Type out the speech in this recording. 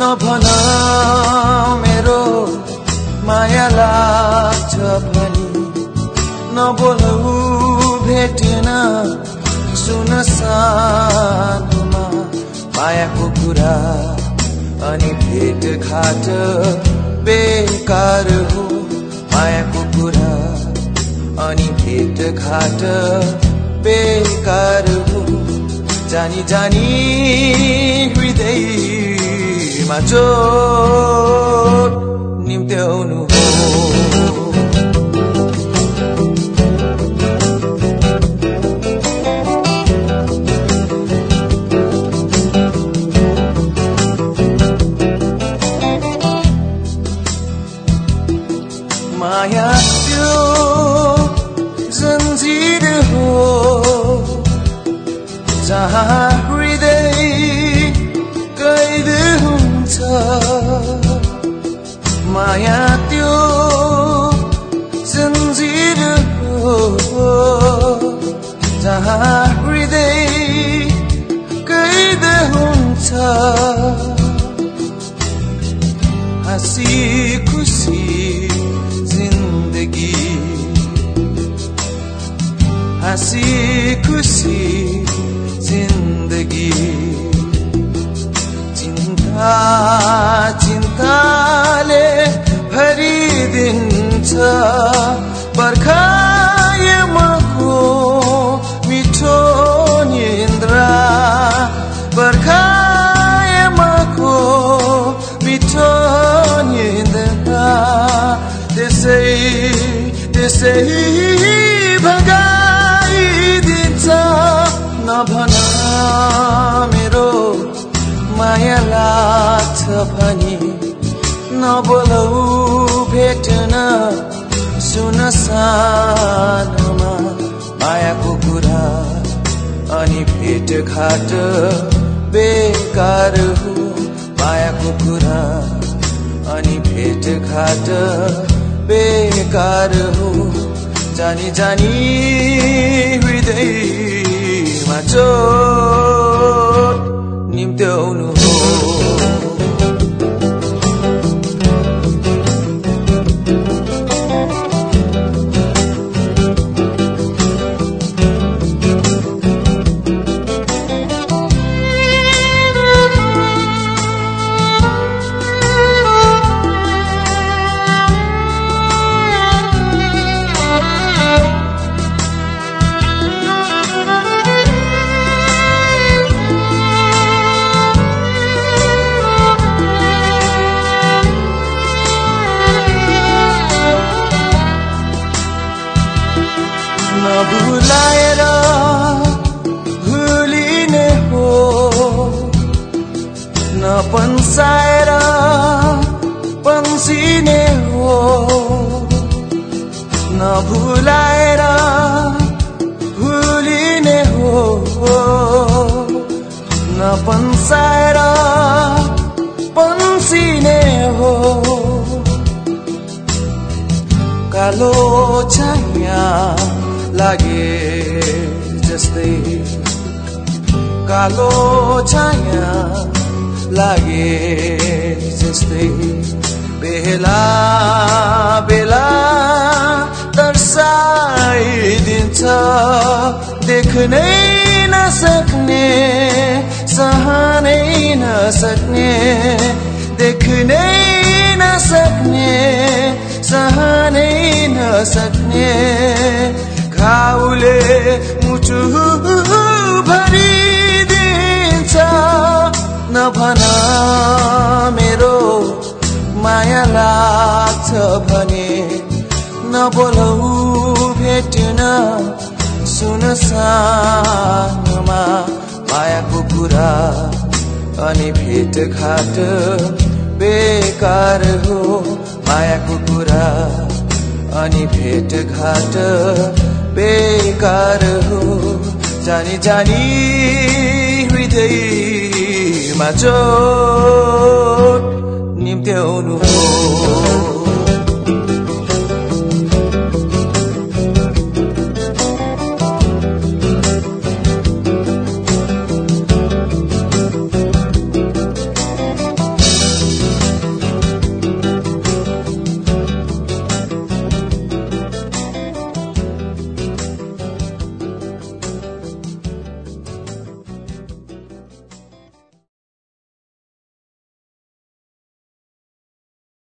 नभन मेरो माया लाग्छ भनी। नबोलौ भेटेन सुन सानोमा। मायाको कुरा अनि भेट घाट बेकार हो। मायाको कुरा अनि भेट घाट बेकार हो। जानी जानी हृदयमा चोट निम्त्याउनु माया त्यो जन्जिर हो जहाँ हृदय कैद हुन्छ हसी खुसी जिंदगी हसी खुसी जिंदगी चिन्ता चिन्ताले त्यसै भगाइदिन्छ। नभन मेरो माया लाग्छ भनी। नबोलौ भेटन सुन सानोमा। मायाको कुरा अनि भेट घाट बेकार हो। मायाको कुरा अनि भेट घाट बेकार हो। जानी जानी हृदयमा चोट नभुलाएर भुलिने हो। नपन्साएर पन्सिने हो। नभुलाएर भुलिने हो। नपन्साएर पन्सिने हो। कालो छाया लागे जस्तै कालो छाया लागे जस्तै बेला बेला तर्साइदिन्छ। देख्नै नसक्ने सहनै नसक्ने देख्नै नसक्ने सहनै नसक्ने। मुटु भरिदिन्छ नभन मेरो माया लाग्छ भने नबोलौ भेटेन। सुन सानोमा मायाको कुरा अनि भेट घाट बेकार हो। मायाको कुरा अनि भेट घाट बेकार हो। जानी जानी हृदयमा चोट निम्त्याउनु हो।